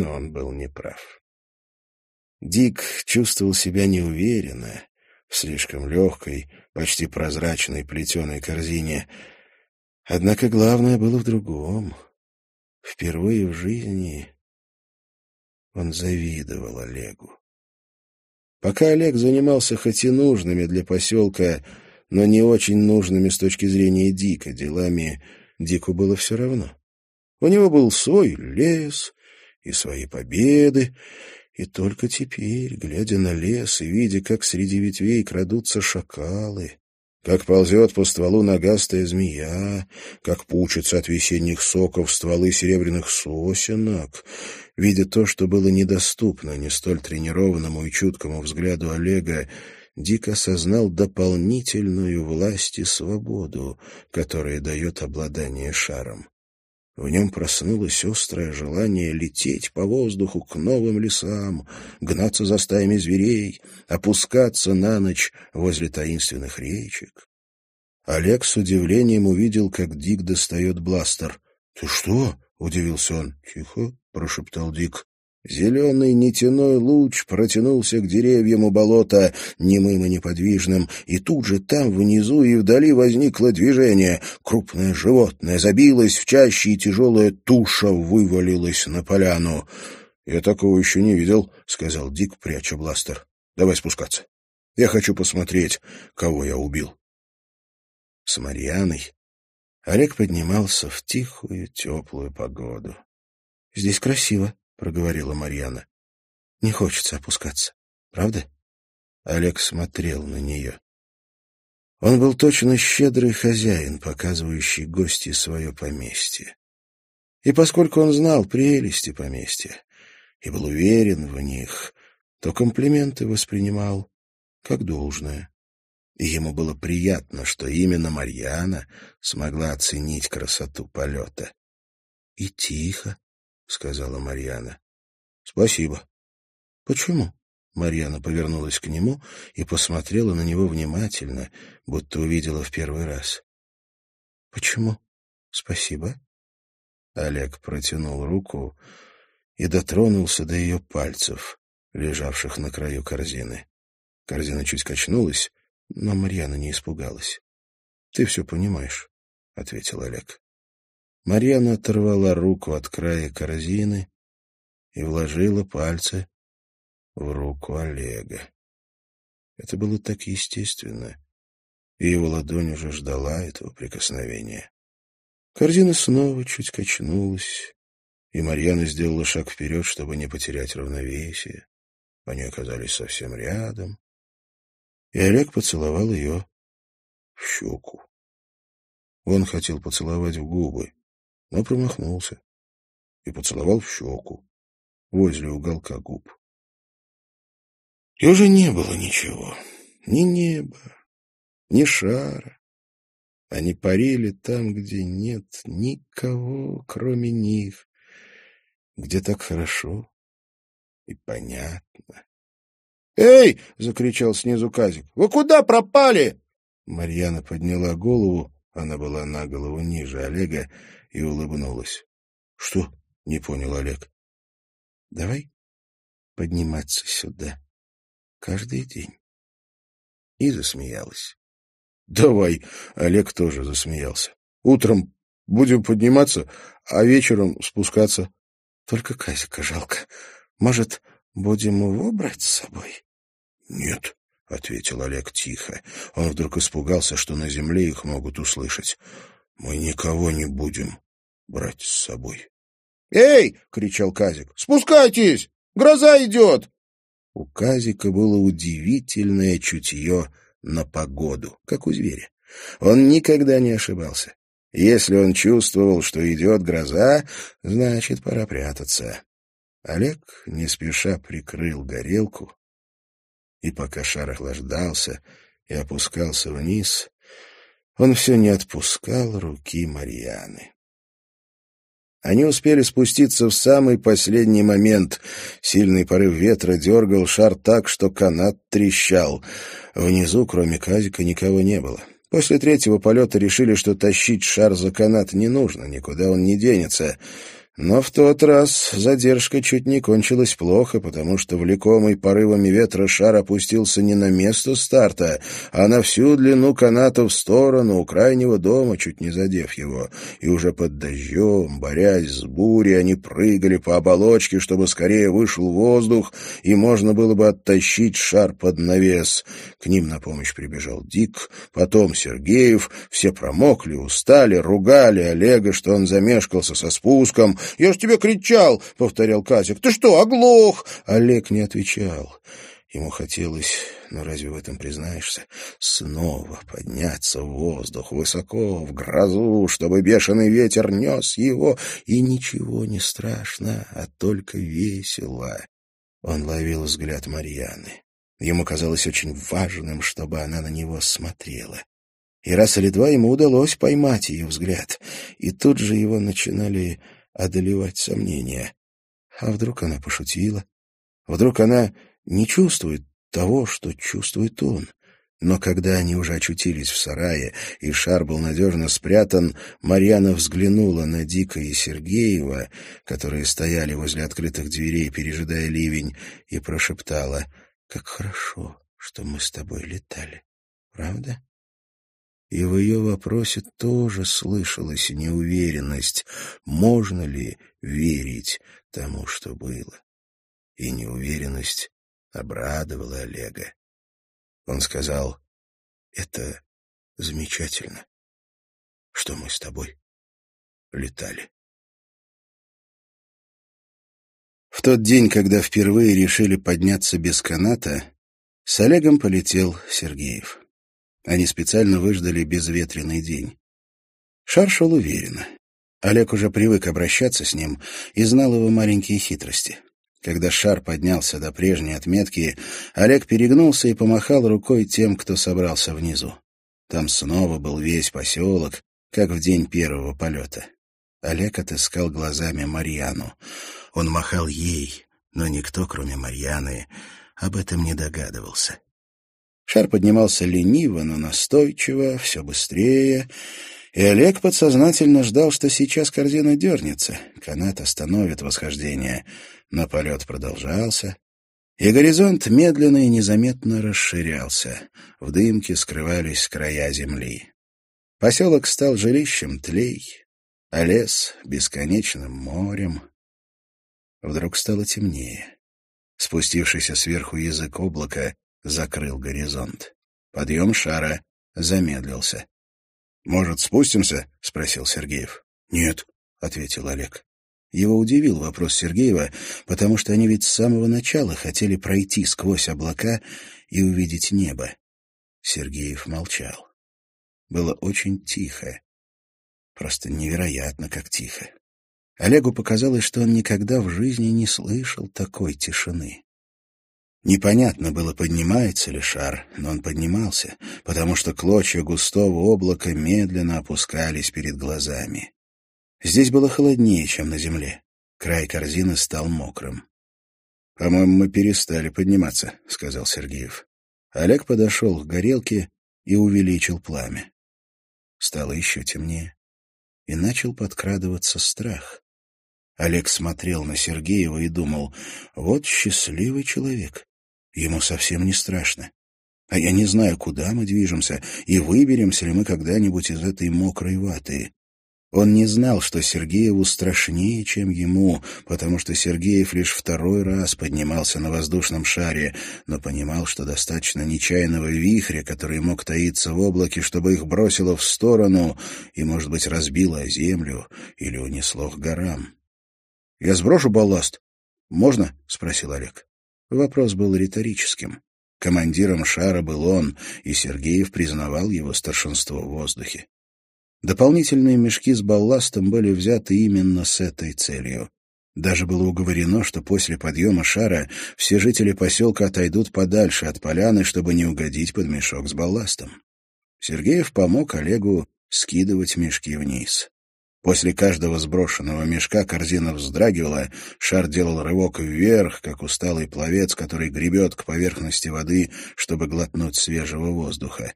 Но он был неправ. Дик чувствовал себя неуверенно в слишком легкой, почти прозрачной плетеной корзине. Однако главное было в другом. Впервые в жизни он завидовал Олегу. Пока Олег занимался хоть и нужными для поселка, но не очень нужными с точки зрения Дика делами, Дику было все равно. У него был свой лес и свои победы, и только теперь, глядя на лес и видя, как среди ветвей крадутся шакалы, как ползет по стволу ногастая змея, как пучатся от весенних соков стволы серебряных сосенок. Видя то, что было недоступно не столь тренированному и чуткому взгляду Олега, Дик осознал дополнительную власть и свободу, которая дает обладание шаром. В нем проснулось острое желание лететь по воздуху к новым лесам, гнаться за стаями зверей, опускаться на ночь возле таинственных речек. Олег с удивлением увидел, как Дик достает бластер. — Ты что? — удивился он. — Тихо, — прошептал Дик. Зеленый нитяной луч протянулся к деревьям у болота, немым и неподвижным, и тут же там, внизу и вдали возникло движение. Крупное животное забилось в чаще, и тяжелая туша вывалилась на поляну. — Я такого еще не видел, — сказал Дик, пряча бластер. — Давай спускаться. Я хочу посмотреть, кого я убил. С Марьяной Олег поднимался в тихую, теплую погоду. — Здесь красиво, проговорила Марьяна. Не хочется опускаться, правда? Олег смотрел на нее. Он был точно щедрый хозяин, показывающий гости свое поместье. И поскольку он знал прелести поместья и был уверен в них, то комплименты воспринимал как должное. И ему было приятно, что именно Марьяна смогла оценить красоту полета. — И тихо, — сказала Марьяна. — Спасибо. — Почему? Марьяна повернулась к нему и посмотрела на него внимательно, будто увидела в первый раз. — Почему? Спасибо. Олег протянул руку и дотронулся до ее пальцев, лежавших на краю корзины. Корзина чуть качнулась, но Марьяна не испугалась. — Ты все понимаешь, — ответил Олег. Марьяна оторвала руку от края корзины и вложила пальцы в руку Олега. Это было так естественно, и его ладонь уже ждала этого прикосновения. Корзина снова чуть качнулась, и Марьяна сделала шаг вперед, чтобы не потерять равновесие. Они оказались совсем рядом, и Олег поцеловал ее в щеку. Он хотел поцеловать в губы, но промахнулся и поцеловал в щеку возле уголка губ. И уже не было ничего, ни неба, ни шара. Они парили там, где нет никого, кроме них, где так хорошо и понятно. «Эй!» — закричал снизу Казик. «Вы куда пропали?» Марьяна подняла голову, она была на голову ниже Олега, и улыбнулась. — Что? — не понял Олег. — Давай подниматься сюда каждый день. И засмеялась. — Давай! — Олег тоже засмеялся. — Утром будем подниматься, а вечером спускаться. — Только Казика жалко. Может, будем его брать с собой? — Нет, — ответил Олег тихо. Он вдруг испугался, что на земле их могут услышать. — Мы никого не будем брать с собой. «Эй!» — кричал Казик. «Спускайтесь! Гроза идет!» У Казика было удивительное чутье на погоду, как у зверя. Он никогда не ошибался. Если он чувствовал, что идет гроза, значит, пора прятаться. Олег не спеша прикрыл горелку, и пока шар охлаждался и опускался вниз, он все не отпускал руки Марьяны. Они успели спуститься в самый последний момент. Сильный порыв ветра дергал шар так, что канат трещал. Внизу, кроме Казика, никого не было. После третьего полета решили, что тащить шар за канат не нужно, никуда он не денется. Но в тот раз задержка чуть не кончилась плохо, потому что влекомый порывами ветра шар опустился не на место старта, а на всю длину каната в сторону у крайнего дома, чуть не задев его. И уже под дождем, борясь с бурей, они прыгали по оболочке, чтобы скорее вышел воздух, и можно было бы оттащить шар под навес. К ним на помощь прибежал Дик, потом Сергеев. Все промокли, устали, ругали Олега, что он замешкался со спуском, я ж тебе кричал, — повторял Казик. Ты что, оглох? Олег не отвечал. Ему хотелось, но разве в этом признаешься, снова подняться в воздух, высоко, в грозу, чтобы бешеный ветер нес его, и ничего не страшно, а только весело. Он ловил взгляд Марьяны. Ему казалось очень важным, чтобы она на него смотрела. И раз или два ему удалось поймать ее взгляд, и тут же его начинали одолевать сомнения. А вдруг она пошутила? Вдруг она не чувствует того, что чувствует он? Но когда они уже очутились в сарае, и шар был надежно спрятан, Марьяна взглянула на Дика и Сергеева, которые стояли возле открытых дверей, пережидая ливень, и прошептала, «Как хорошо, что мы с тобой летали, правда?» И в ее вопросе тоже слышалась неуверенность, можно ли верить тому, что было. И неуверенность обрадовала Олега. Он сказал, это замечательно, что мы с тобой летали. В тот день, когда впервые решили подняться без каната, с Олегом полетел Сергеев. Они специально выждали безветренный день. Шар шел уверенно. Олег уже привык обращаться с ним и знал его маленькие хитрости. Когда шар поднялся до прежней отметки, Олег перегнулся и помахал рукой тем, кто собрался внизу. Там снова был весь поселок, как в день первого полета. Олег отыскал глазами Марьяну. Он махал ей, но никто, кроме Марьяны, об этом не догадывался. Шар поднимался лениво, но настойчиво, все быстрее, и Олег подсознательно ждал, что сейчас корзина дернется, канат остановит восхождение. Но полет продолжался, и горизонт медленно и незаметно расширялся. В дымке скрывались края земли. Поселок стал жилищем тлей, а лес — бесконечным морем. Вдруг стало темнее. Спустившийся сверху язык облака закрыл горизонт. Подъем шара замедлился. «Может, спустимся?» — спросил Сергеев. «Нет», — ответил Олег. Его удивил вопрос Сергеева, потому что они ведь с самого начала хотели пройти сквозь облака и увидеть небо. Сергеев молчал. Было очень тихо. Просто невероятно, как тихо. Олегу показалось, что он никогда в жизни не слышал такой тишины. Непонятно было, поднимается ли шар, но он поднимался, потому что клочья густого облака медленно опускались перед глазами. Здесь было холоднее, чем на земле. Край корзины стал мокрым. «По-моему, мы перестали подниматься», — сказал Сергеев. Олег подошел к горелке и увеличил пламя. Стало еще темнее, и начал подкрадываться страх. Олег смотрел на Сергеева и думал, вот счастливый человек. Ему совсем не страшно. А я не знаю, куда мы движемся, и выберемся ли мы когда-нибудь из этой мокрой ваты. Он не знал, что Сергееву страшнее, чем ему, потому что Сергеев лишь второй раз поднимался на воздушном шаре, но понимал, что достаточно нечаянного вихря, который мог таиться в облаке, чтобы их бросило в сторону и, может быть, разбило о землю или унесло к горам. — Я сброшу балласт. Можно? — спросил Олег. Вопрос был риторическим. Командиром шара был он, и Сергеев признавал его старшинство в воздухе. Дополнительные мешки с балластом были взяты именно с этой целью. Даже было уговорено, что после подъема шара все жители поселка отойдут подальше от поляны, чтобы не угодить под мешок с балластом. Сергеев помог Олегу скидывать мешки вниз. После каждого сброшенного мешка корзина вздрагивала, шар делал рывок вверх, как усталый пловец, который гребет к поверхности воды, чтобы глотнуть свежего воздуха.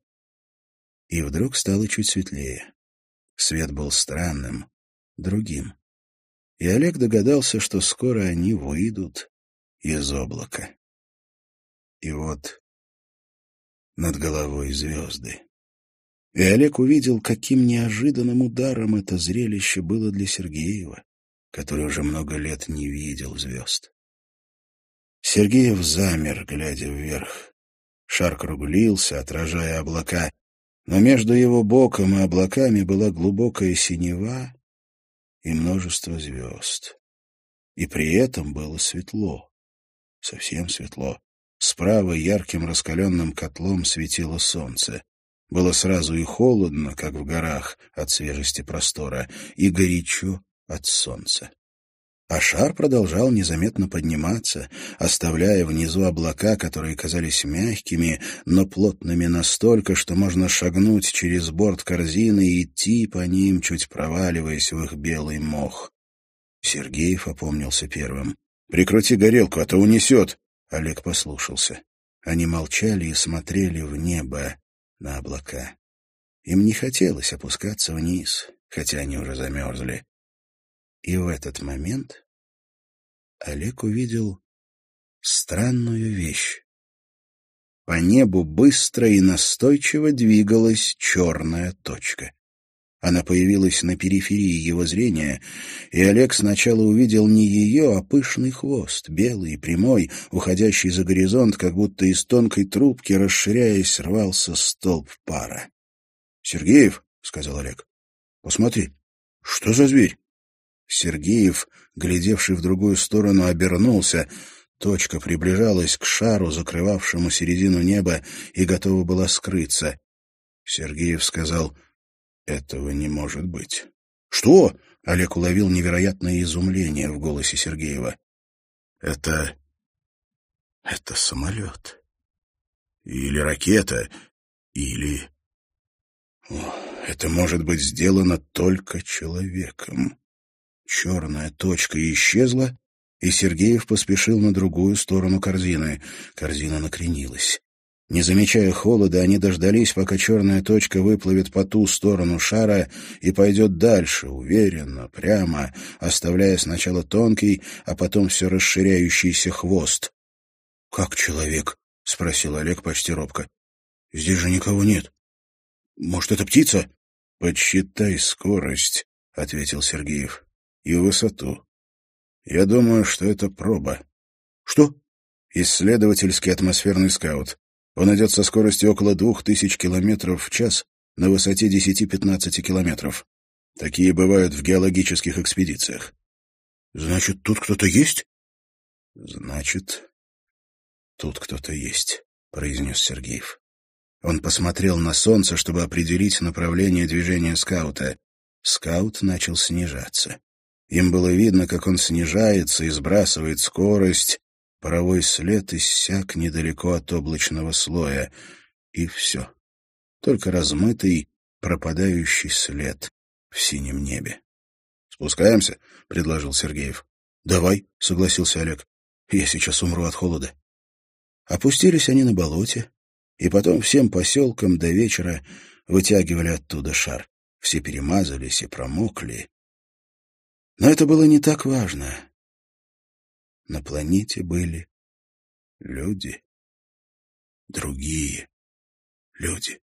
И вдруг стало чуть светлее. Свет был странным, другим. и Олег догадался, что скоро они выйдут из облака. И вот над головой звезды. И Олег увидел, каким неожиданным ударом это зрелище было для Сергеева, который уже много лет не видел звезд. Сергеев замер, глядя вверх. Шар круглился, отражая облака, но между его боком и облаками была глубокая синева и множество звезд. И при этом было светло, совсем светло. Справа ярким раскаленным котлом светило солнце. Было сразу и холодно, как в горах, от свежести простора, и горячо от солнца. А шар продолжал незаметно подниматься, оставляя внизу облака, которые казались мягкими, но плотными настолько, что можно шагнуть через борт корзины и идти по ним, чуть проваливаясь в их белый мох. Сергеев опомнился первым. «Прикрути горелку, а то унесет!» Олег послушался. Они молчали и смотрели в небо на облака. Им не хотелось опускаться вниз, хотя они уже замерзли. И в этот момент Олег увидел странную вещь. По небу быстро и настойчиво двигалась черная точка. Она появилась на периферии его зрения, и Олег сначала увидел не ее, а пышный хвост, белый и прямой, уходящий за горизонт, как будто из тонкой трубки, расширяясь, рвался столб пара. — Сергеев, — сказал Олег, — посмотри, что за зверь? Сергеев, глядевший в другую сторону, обернулся. Точка приближалась к шару, закрывавшему середину неба, и готова была скрыться. Сергеев сказал этого не может быть. Что? Олег уловил невероятное изумление в голосе Сергеева. Это... это самолет. Или ракета, или... О, это может быть сделано только человеком. Черная точка исчезла, и Сергеев поспешил на другую сторону корзины. Корзина накренилась. Не замечая холода, они дождались, пока черная точка выплывет по ту сторону шара и пойдет дальше, уверенно, прямо, оставляя сначала тонкий, а потом все расширяющийся хвост. — Как человек? — спросил Олег почти робко. — Здесь же никого нет. Может, это птица? — Подсчитай скорость, — ответил Сергеев, — и высоту. Я думаю, что это проба. — Что? — Исследовательский атмосферный скаут. Он идет со скоростью около двух тысяч километров в час на высоте 10-15 километров. Такие бывают в геологических экспедициях. Значит, тут кто-то есть? Значит, тут кто-то есть, произнес Сергеев. Он посмотрел на солнце, чтобы определить направление движения скаута. Скаут начал снижаться. Им было видно, как он снижается и сбрасывает скорость, Паровой след иссяк недалеко от облачного слоя. И все. Только размытый, пропадающий след в синем небе. «Спускаемся?» — предложил Сергеев. «Давай», — согласился Олег. «Я сейчас умру от холода». Опустились они на болоте, и потом всем поселкам до вечера вытягивали оттуда шар. Все перемазались и промокли. Но это было не так важно. На планете были люди. Другие люди.